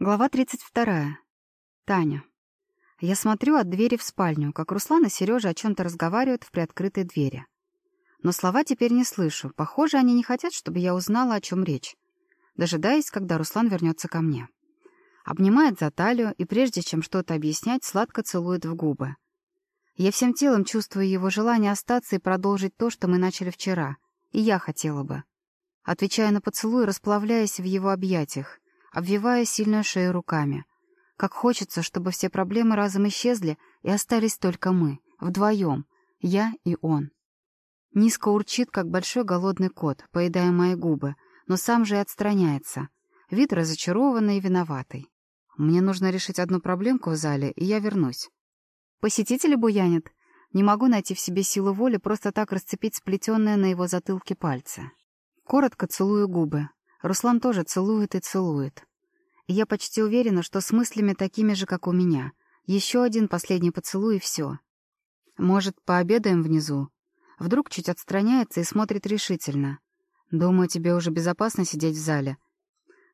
Глава 32. Таня. Я смотрю от двери в спальню, как Руслан и Сережа о чем-то разговаривают в приоткрытой двери. Но слова теперь не слышу. Похоже, они не хотят, чтобы я узнала, о чем речь. Дожидаясь, когда Руслан вернется ко мне. Обнимает за талию и, прежде чем что-то объяснять, сладко целует в губы. Я всем телом чувствую его желание остаться и продолжить то, что мы начали вчера. И я хотела бы. Отвечая на поцелуй, расплавляясь в его объятиях, обвивая сильную шею руками. Как хочется, чтобы все проблемы разом исчезли, и остались только мы, вдвоем, я и он. Низко урчит, как большой голодный кот, поедая мои губы, но сам же и отстраняется. Вид разочарованный и виноватый. Мне нужно решить одну проблемку в зале, и я вернусь. Посетители буянят. Не могу найти в себе силу воли просто так расцепить сплетенные на его затылке пальцы. Коротко целую губы, Руслан тоже целует и целует. Я почти уверена, что с мыслями такими же, как у меня. Еще один последний поцелуй и все. Может, пообедаем внизу? Вдруг чуть отстраняется и смотрит решительно. Думаю, тебе уже безопасно сидеть в зале.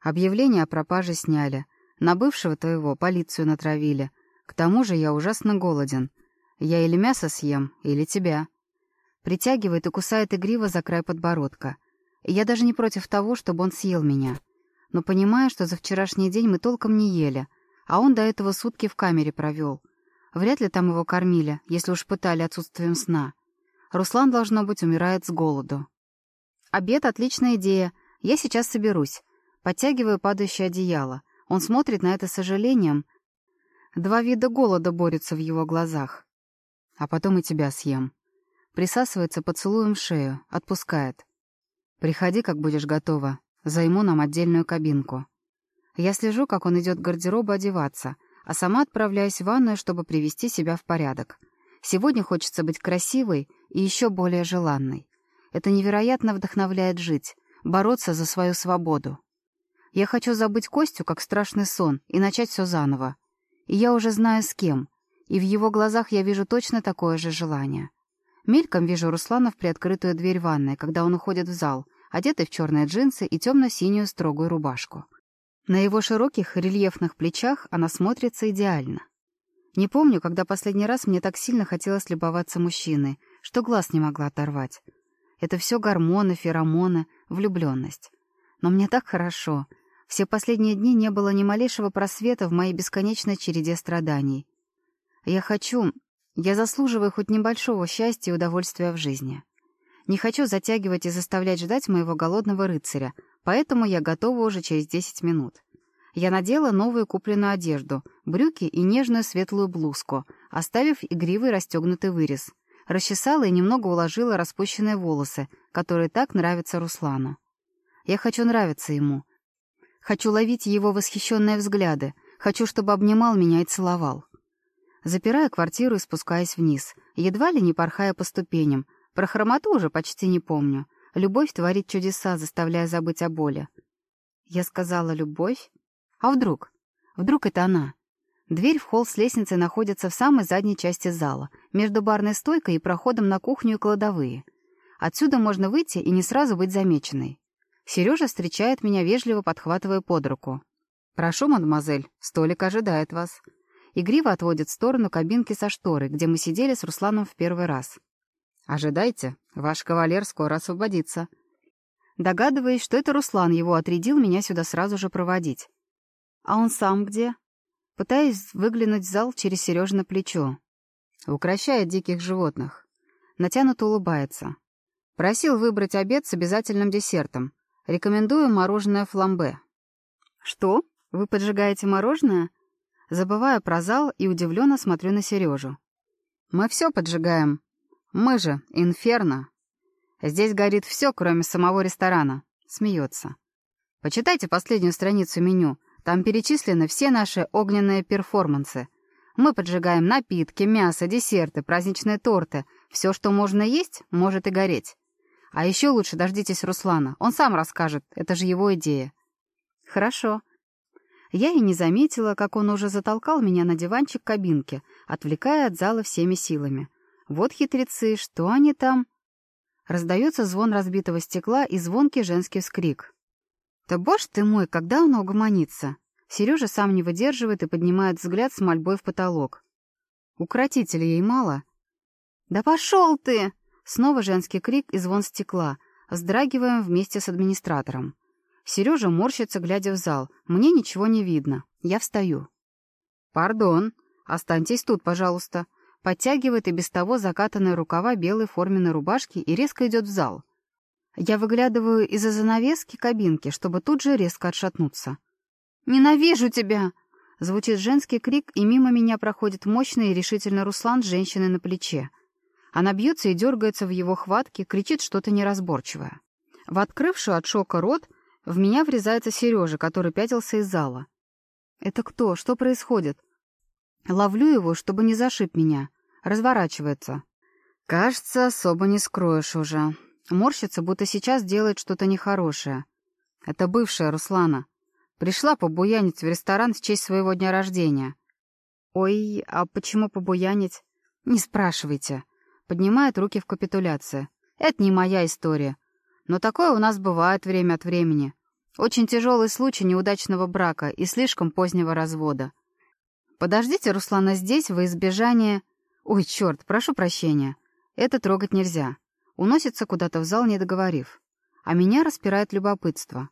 Объявление о пропаже сняли. На бывшего твоего полицию натравили. К тому же я ужасно голоден. Я или мясо съем, или тебя. Притягивает и кусает игриво за край подбородка — я даже не против того, чтобы он съел меня. Но понимаю, что за вчерашний день мы толком не ели, а он до этого сутки в камере провел. Вряд ли там его кормили, если уж пытали отсутствием сна. Руслан, должно быть, умирает с голоду. Обед — отличная идея. Я сейчас соберусь. Подтягиваю падающее одеяло. Он смотрит на это с сожалением. Два вида голода борются в его глазах. А потом и тебя съем. Присасывается поцелуем шею, отпускает. «Приходи, как будешь готова. Займу нам отдельную кабинку». Я слежу, как он идет к гардеробу одеваться, а сама отправляюсь в ванную, чтобы привести себя в порядок. Сегодня хочется быть красивой и еще более желанной. Это невероятно вдохновляет жить, бороться за свою свободу. Я хочу забыть Костю, как страшный сон, и начать все заново. И я уже знаю, с кем. И в его глазах я вижу точно такое же желание. Мельком вижу Руслана в приоткрытую дверь ванной, когда он уходит в зал, одетый в черные джинсы и темно-синюю строгую рубашку. На его широких рельефных плечах она смотрится идеально. Не помню, когда последний раз мне так сильно хотелось любоваться мужчиной, что глаз не могла оторвать. Это все гормоны, феромоны, влюбленность. Но мне так хорошо. Все последние дни не было ни малейшего просвета в моей бесконечной череде страданий. Я хочу... Я заслуживаю хоть небольшого счастья и удовольствия в жизни. Не хочу затягивать и заставлять ждать моего голодного рыцаря, поэтому я готова уже через 10 минут. Я надела новую купленную одежду, брюки и нежную светлую блузку, оставив игривый расстегнутый вырез. Расчесала и немного уложила распущенные волосы, которые так нравятся Руслану. Я хочу нравиться ему. Хочу ловить его восхищенные взгляды. Хочу, чтобы обнимал меня и целовал. Запирая квартиру и спускаясь вниз, едва ли не порхая по ступеням, про хромоту уже почти не помню. Любовь творит чудеса, заставляя забыть о боли. Я сказала «любовь»? А вдруг? Вдруг это она? Дверь в холл с лестницей находится в самой задней части зала, между барной стойкой и проходом на кухню и кладовые. Отсюда можно выйти и не сразу быть замеченной. Сережа встречает меня, вежливо подхватывая под руку. «Прошу, мадемуазель, столик ожидает вас». Игриво отводит в сторону кабинки со шторой, где мы сидели с Русланом в первый раз. «Ожидайте, ваш кавалер скоро освободится». Догадываясь, что это Руслан его отрядил меня сюда сразу же проводить. «А он сам где?» Пытаясь выглянуть в зал через Сережа плечо. Укращает диких животных. Натянуто улыбается. Просил выбрать обед с обязательным десертом. Рекомендую мороженое фламбе. «Что? Вы поджигаете мороженое?» Забываю про зал и удивленно смотрю на Сережу. «Мы все поджигаем», мы же инферно. Здесь горит все, кроме самого ресторана. Смеется. Почитайте последнюю страницу меню. Там перечислены все наши огненные перформансы. Мы поджигаем напитки, мясо, десерты, праздничные торты. Все, что можно есть, может и гореть. А еще лучше дождитесь Руслана. Он сам расскажет. Это же его идея. Хорошо. Я и не заметила, как он уже затолкал меня на диванчик кабинки, отвлекая от зала всеми силами. Вот хитрецы, что они там? Раздается звон разбитого стекла и звонкий женский вскрик. «Да боже ты мой, когда он угомонится?» Сережа сам не выдерживает и поднимает взгляд с мольбой в потолок. Укротителя ей мало. «Да пошел ты!» Снова женский крик и звон стекла. Вздрагиваем вместе с администратором. Сережа морщится, глядя в зал. Мне ничего не видно. Я встаю. «Пардон. Останьтесь тут, пожалуйста». Подтягивает и без того закатанные рукава белой форменной рубашки и резко идет в зал. Я выглядываю из-за занавески кабинки, чтобы тут же резко отшатнуться. «Ненавижу тебя!» Звучит женский крик, и мимо меня проходит мощный и решительный Руслан с женщиной на плече. Она бьется и дергается в его хватке, кричит что-то неразборчивое. В открывшую от шока рот в меня врезается Сережа, который пятился из зала. «Это кто? Что происходит?» Ловлю его, чтобы не зашиб меня. Разворачивается. Кажется, особо не скроешь уже. Морщится, будто сейчас делает что-то нехорошее. Это бывшая Руслана. Пришла побуянить в ресторан в честь своего дня рождения. «Ой, а почему побуянить?» «Не спрашивайте». Поднимает руки в капитуляции. «Это не моя история. Но такое у нас бывает время от времени. Очень тяжелый случай неудачного брака и слишком позднего развода. Подождите Руслана здесь во избежание... Ой, черт, прошу прощения. Это трогать нельзя. Уносится куда-то в зал, не договорив. А меня распирает любопытство.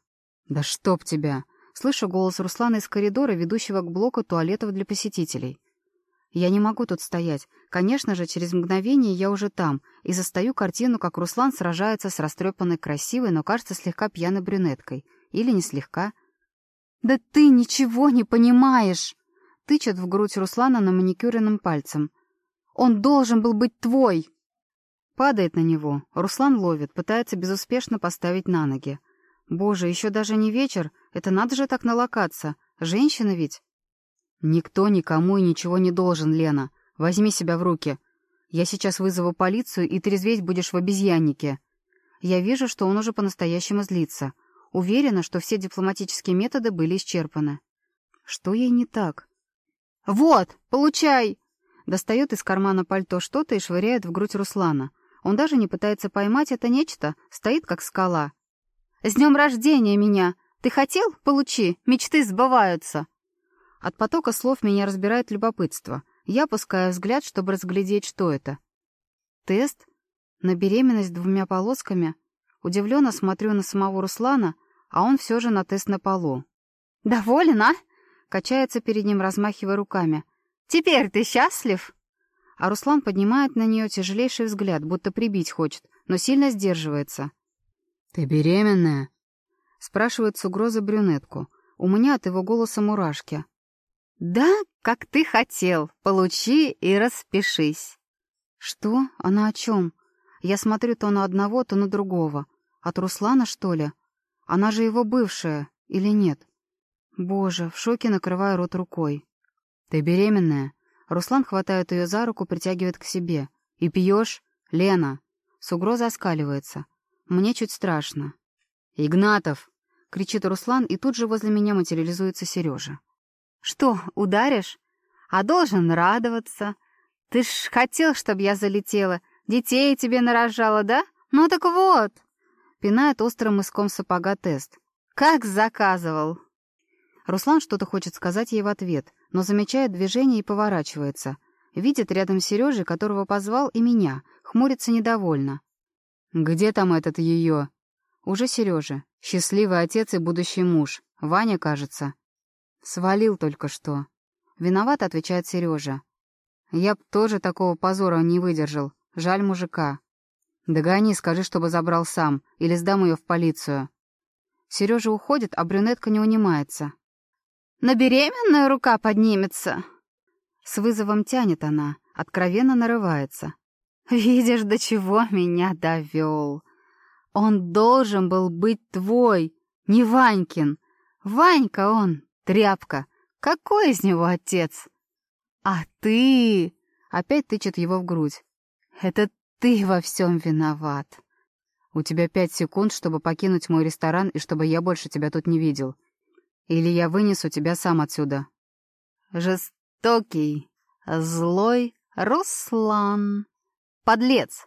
«Да чтоб тебя!» Слышу голос Руслана из коридора, ведущего к блоку туалетов для посетителей. Я не могу тут стоять. Конечно же, через мгновение я уже там, и застаю картину, как Руслан сражается с растрепанной красивой, но, кажется, слегка пьяной брюнеткой. Или не слегка. «Да ты ничего не понимаешь!» Тычет в грудь Руслана на маникюренным пальцем. «Он должен был быть твой!» Падает на него. Руслан ловит, пытается безуспешно поставить на ноги. «Боже, еще даже не вечер. Это надо же так налокаться. Женщина ведь!» «Никто никому и ничего не должен, Лена. Возьми себя в руки. Я сейчас вызову полицию, и трезветь будешь в обезьяннике». Я вижу, что он уже по-настоящему злится. Уверена, что все дипломатические методы были исчерпаны. Что ей не так? «Вот, получай!» Достает из кармана пальто что-то и швыряет в грудь Руслана. Он даже не пытается поймать это нечто, стоит как скала. «С днем рождения меня! Ты хотел? Получи! Мечты сбываются!» От потока слов меня разбирает любопытство. Я опускаю взгляд, чтобы разглядеть, что это. Тест? На беременность двумя полосками? Удивленно смотрю на самого Руслана, а он все же на тест на полу. «Доволен, а?» Качается перед ним, размахивая руками. «Теперь ты счастлив?» А Руслан поднимает на нее тяжелейший взгляд, будто прибить хочет, но сильно сдерживается. «Ты беременная?» Спрашивает с угрозой брюнетку. У меня от его голоса мурашки. «Да, как ты хотел. Получи и распишись». «Что? Она о чем? Я смотрю то на одного, то на другого. От Руслана, что ли? Она же его бывшая, или нет?» Боже, в шоке накрываю рот рукой. «Ты беременная?» Руслан хватает ее за руку, притягивает к себе. «И пьешь? Лена!» С угрозой оскаливается. Мне чуть страшно. «Игнатов!» — кричит Руслан, и тут же возле меня материализуется Сережа. Что, ударишь? А должен радоваться. Ты ж хотел, чтобы я залетела. Детей тебе нарожала, да? Ну так вот. Пинает острым мыском сапога тест. Как заказывал. Руслан что-то хочет сказать ей в ответ, но замечает движение и поворачивается. Видит рядом Сережи, которого позвал, и меня. Хмурится недовольно. «Где там этот ее?» «Уже Сережа. Счастливый отец и будущий муж. Ваня, кажется. Свалил только что. Виноват, отвечает Сережа. Я б тоже такого позора не выдержал. Жаль мужика. Догони, скажи, чтобы забрал сам, или сдам ее в полицию. Сережа уходит, а брюнетка не унимается. «На беременную рука поднимется!» С вызовом тянет она, откровенно нарывается. «Видишь, до чего меня довел. Он должен был быть твой, не Ванькин. Ванька он, Тряпка! Какой из него отец? А ты... Опять тычет его в грудь. Это ты во всем виноват. У тебя пять секунд, чтобы покинуть мой ресторан и чтобы я больше тебя тут не видел. Или я вынесу тебя сам отсюда. Жестокий, злой Руслан. Подлец!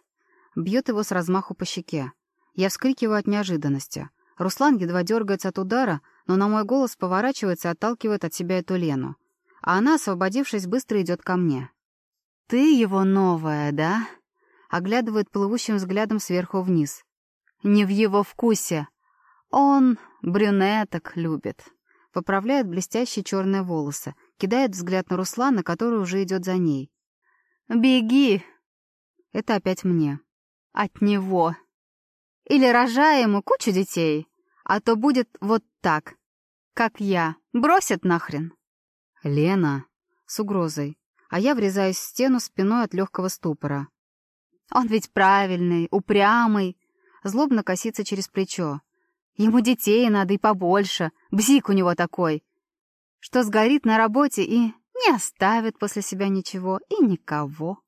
Бьет его с размаху по щеке. Я вскрикиваю от неожиданности. Руслан едва дергается от удара, но на мой голос поворачивается и отталкивает от себя эту Лену. А она, освободившись, быстро идет ко мне. «Ты его новая, да?» Оглядывает плывущим взглядом сверху вниз. «Не в его вкусе. Он брюнеток любит». Поправляет блестящие черные волосы, кидает взгляд на Руслана, который уже идет за ней. «Беги!» Это опять мне. «От него!» Или рожай ему кучу детей, а то будет вот так, как я. Бросит нахрен. Лена. С угрозой. А я врезаюсь в стену спиной от легкого ступора. Он ведь правильный, упрямый. Злобно косится через плечо. Ему детей надо и побольше. Бзик у него такой. Что сгорит на работе и не оставит после себя ничего и никого.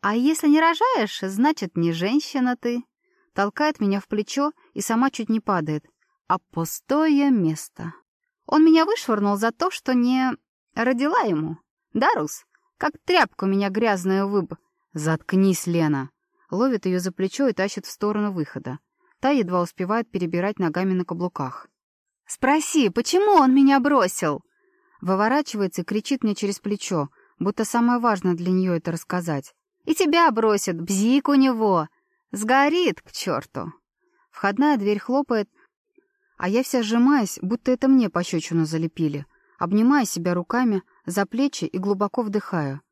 А если не рожаешь, значит, не женщина ты толкает меня в плечо и сама чуть не падает. А пустое место. Он меня вышвырнул за то, что не родила ему. Да, Рус? Как тряпку меня грязную выб... Заткнись, Лена. Ловит ее за плечо и тащит в сторону выхода. Та едва успевает перебирать ногами на каблуках. «Спроси, почему он меня бросил?» Выворачивается и кричит мне через плечо, будто самое важное для нее это рассказать. «И тебя бросит, бзик у него!» Сгорит к черту. Входная дверь хлопает, а я вся сжимаюсь, будто это мне пощечину залепили. Обнимаю себя руками за плечи и глубоко вдыхаю.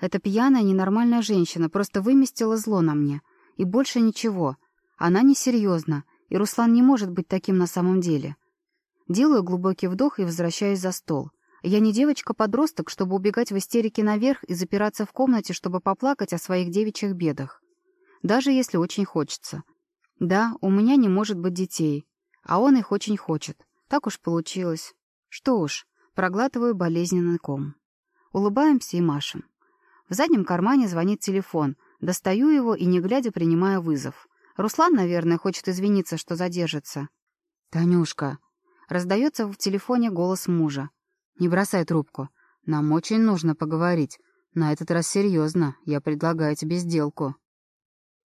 Эта пьяная, ненормальная женщина просто выместила зло на мне. И больше ничего. Она несерьезна, и Руслан не может быть таким на самом деле. Делаю глубокий вдох и возвращаюсь за стол. Я не девочка-подросток, чтобы убегать в истерике наверх и запираться в комнате, чтобы поплакать о своих девичьих бедах даже если очень хочется. Да, у меня не может быть детей, а он их очень хочет. Так уж получилось. Что уж, проглатываю болезненный ком. Улыбаемся и машем. В заднем кармане звонит телефон. Достаю его и, не глядя, принимаю вызов. Руслан, наверное, хочет извиниться, что задержится. «Танюшка!» Раздается в телефоне голос мужа. «Не бросай трубку. Нам очень нужно поговорить. На этот раз серьезно. Я предлагаю тебе сделку».